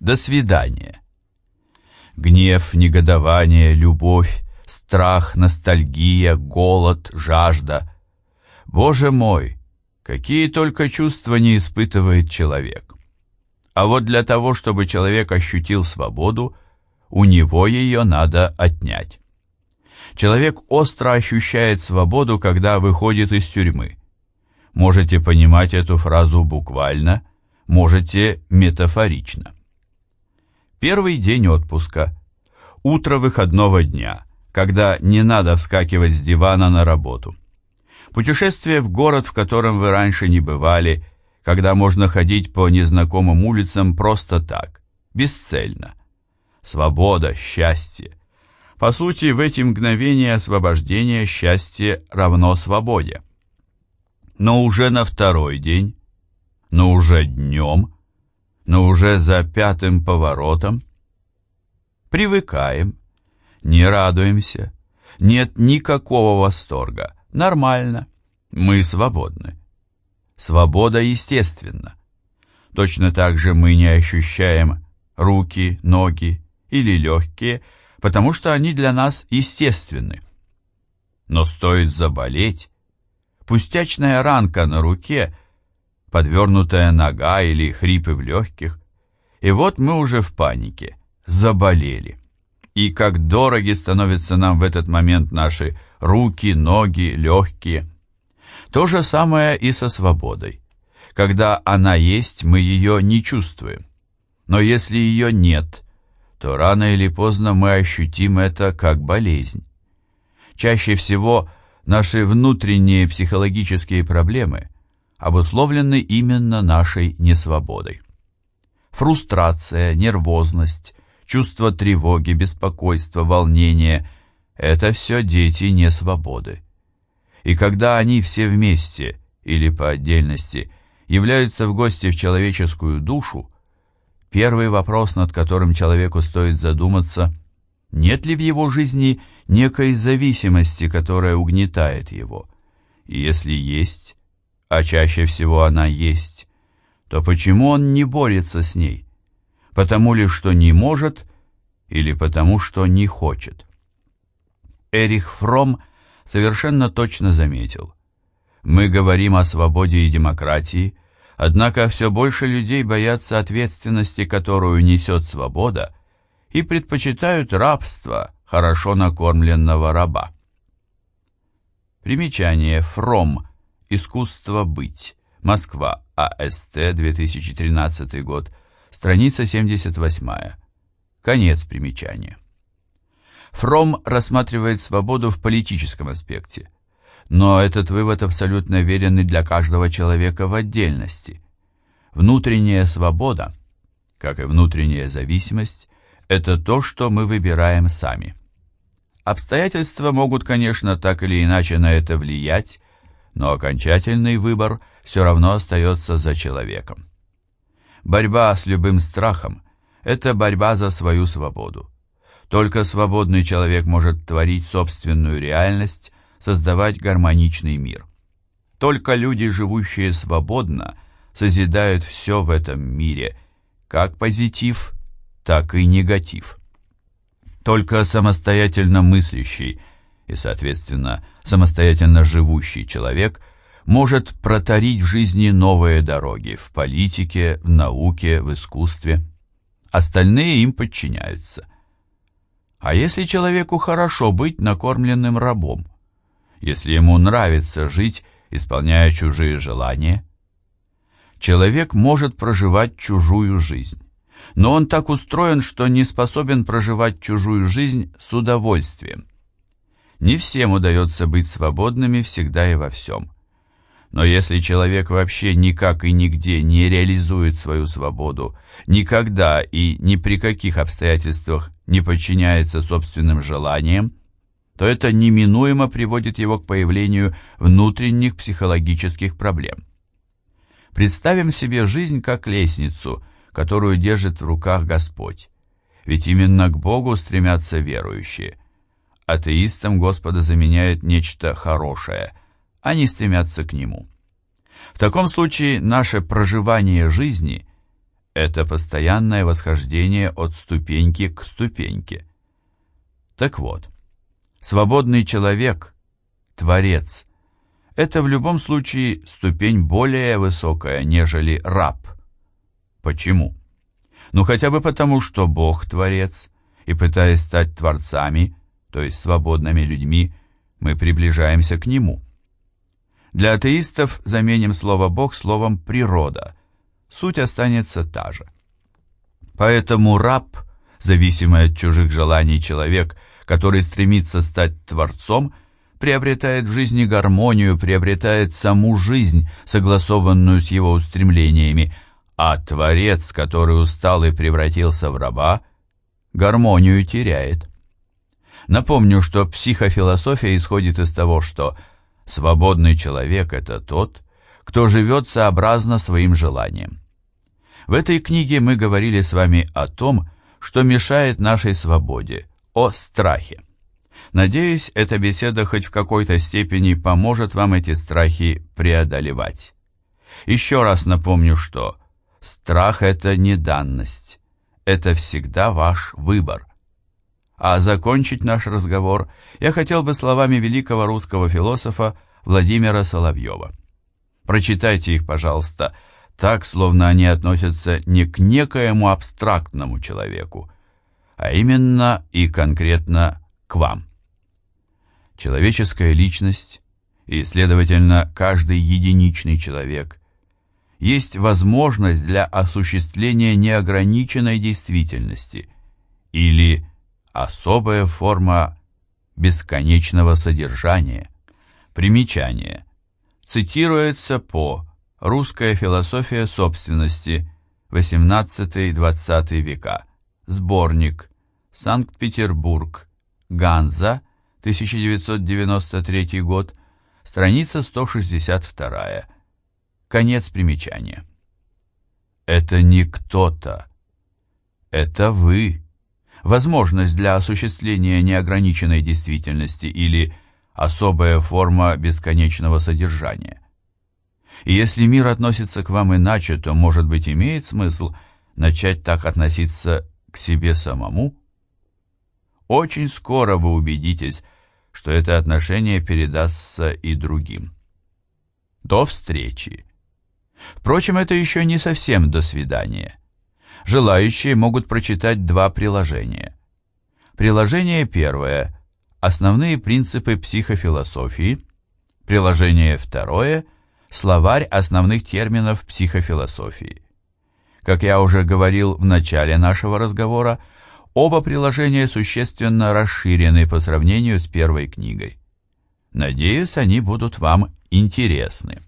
До свидания. Гнев, негодование, любовь, страх, ностальгия, голод, жажда. Боже мой, какие только чувства не испытывает человек. А вот для того, чтобы человек ощутил свободу, у него ее надо отнять. Человек остро ощущает свободу, когда выходит из тюрьмы. Можете понимать эту фразу буквально, можете метафорично. Первый день отпуска. Утро выходного дня, когда не надо вскакивать с дивана на работу. Путешествие в город, в котором вы раньше не бывали, когда можно ходить по незнакомым улицам просто так, бесцельно. Свобода, счастье. По сути, в эти мгновения освобождения счастье равно свободе. Но уже на второй день, но уже днем, но уже за пятым поворотом привыкаем, не радуемся, нет никакого восторга, нормально, мы свободны. Свобода естественна. Точно так же мы не ощущаем руки, ноги или легкие, потому что они для нас естественны. Но стоит заболеть, пустячная ранка на руке, подвернутая нога или хрипы в легких, и вот мы уже в панике, заболели. И как дороги становятся нам в этот момент наши руки, ноги, легкие. То же самое и со свободой. Когда она есть, мы ее не чувствуем. Но если ее нет – то рано или поздно мы ощутим это как болезнь. Чаще всего наши внутренние психологические проблемы обусловлены именно нашей несвободой. Фрустрация, нервозность, чувство тревоги, беспокойства, волнения – это все дети несвободы. И когда они все вместе или по отдельности являются в гости в человеческую душу, Первый вопрос, над которым человеку стоит задуматься, нет ли в его жизни некой зависимости, которая угнетает его? И если есть, а чаще всего она есть, то почему он не борется с ней? Потому ли, что не может, или потому, что не хочет? Эрих Фром совершенно точно заметил. Мы говорим о свободе и демократии, Однако все больше людей боятся ответственности, которую несет свобода, и предпочитают рабство хорошо накормленного раба. Примечание Фром. Искусство быть. Москва. АСТ. 2013 год. Страница 78. Конец примечания. Фром рассматривает свободу в политическом аспекте – но этот вывод абсолютно верен и для каждого человека в отдельности. Внутренняя свобода, как и внутренняя зависимость, это то, что мы выбираем сами. Обстоятельства могут, конечно, так или иначе на это влиять, но окончательный выбор все равно остается за человеком. Борьба с любым страхом – это борьба за свою свободу. Только свободный человек может творить собственную реальность, создавать гармоничный мир. Только люди, живущие свободно, созидают все в этом мире, как позитив, так и негатив. Только самостоятельно мыслящий и, соответственно, самостоятельно живущий человек может протарить в жизни новые дороги в политике, в науке, в искусстве. Остальные им подчиняются. А если человеку хорошо быть накормленным рабом? если ему нравится жить, исполняя чужие желания. Человек может проживать чужую жизнь, но он так устроен, что не способен проживать чужую жизнь с удовольствием. Не всем удается быть свободными всегда и во всем. Но если человек вообще никак и нигде не реализует свою свободу, никогда и ни при каких обстоятельствах не подчиняется собственным желаниям, то это неминуемо приводит его к появлению внутренних психологических проблем. Представим себе жизнь как лестницу, которую держит в руках Господь. Ведь именно к Богу стремятся верующие. Атеистам Господа заменяет нечто хорошее, они стремятся к Нему. В таком случае наше проживание жизни – это постоянное восхождение от ступеньки к ступеньке. Так вот, свободный человек, творец, это в любом случае ступень более высокая, нежели раб. Почему? Ну хотя бы потому, что Бог творец, и пытаясь стать творцами, то есть свободными людьми, мы приближаемся к Нему. Для атеистов заменим слово «Бог» словом «природа». Суть останется та же. Поэтому раб, зависимый от чужих желаний человек, который стремится стать творцом, приобретает в жизни гармонию, приобретает саму жизнь, согласованную с его устремлениями, а творец, который устал и превратился в раба, гармонию теряет. Напомню, что психофилософия исходит из того, что свободный человек – это тот, кто живет сообразно своим желаниям. В этой книге мы говорили с вами о том, что мешает нашей свободе, о страхе. Надеюсь, эта беседа хоть в какой-то степени поможет вам эти страхи преодолевать. Еще раз напомню, что страх – это не данность, это всегда ваш выбор. А закончить наш разговор я хотел бы словами великого русского философа Владимира Соловьева. Прочитайте их, пожалуйста, так, словно они относятся не к некоему абстрактному человеку, а именно и конкретно к вам. Человеческая личность и, следовательно, каждый единичный человек есть возможность для осуществления неограниченной действительности или особая форма бесконечного содержания. Примечание. Цитируется по «Русская философия собственности», 18-20 века, сборник, Санкт-Петербург, Ганза, 1993 год, страница 162. Конец примечания. Это не кто-то. Это вы возможность для осуществления неограниченной действительности или особая форма бесконечного содержания. И если мир относится к вам иначе, то, может быть, имеет смысл начать так относиться к себе самому? Очень скоро вы убедитесь, что это отношение передастся и другим. До встречи. Впрочем, это еще не совсем до свидания желающие могут прочитать два приложения. Приложение первое – основные принципы психофилософии. Приложение второе – словарь основных терминов психофилософии. Как я уже говорил в начале нашего разговора, оба приложения существенно расширены по сравнению с первой книгой. Надеюсь, они будут вам интересны.